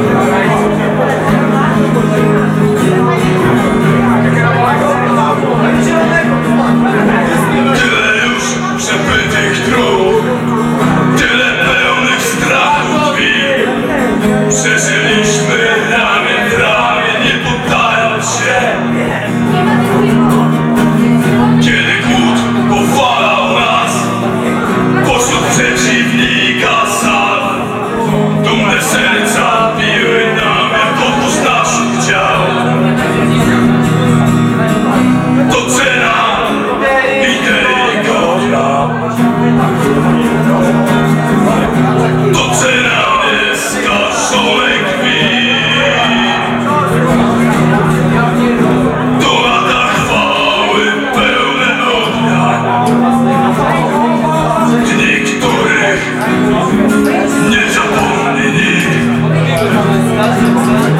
Amen. Gracias.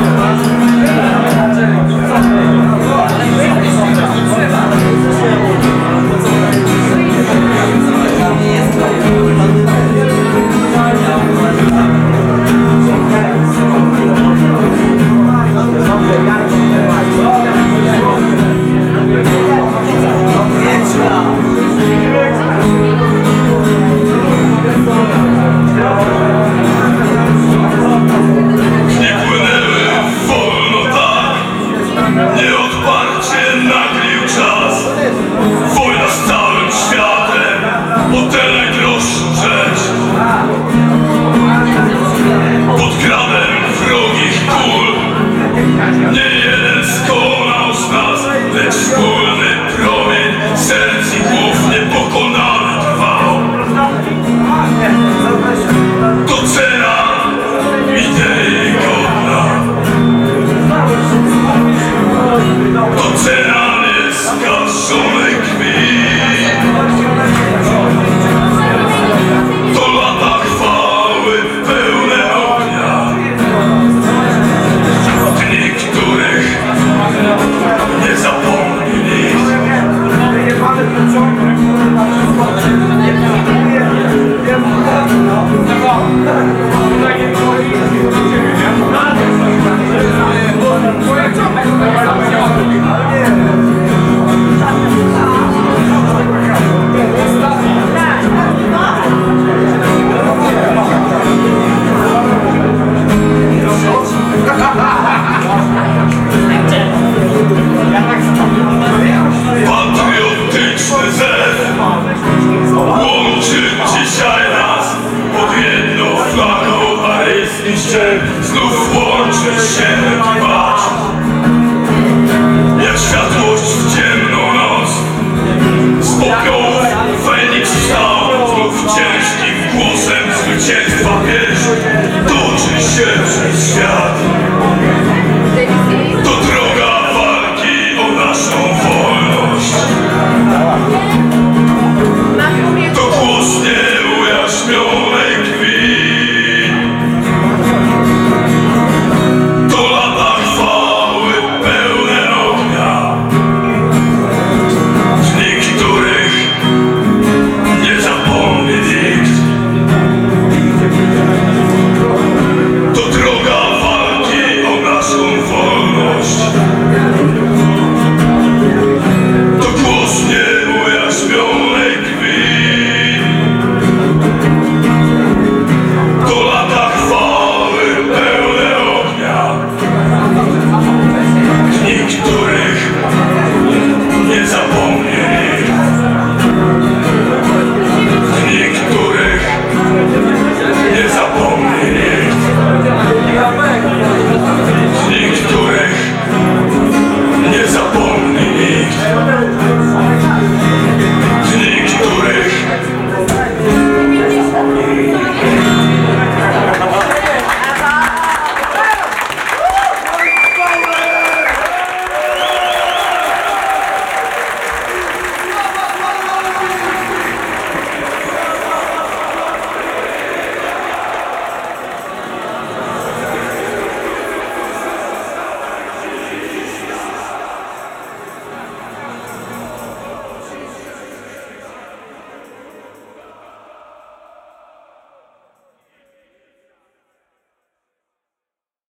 Łączy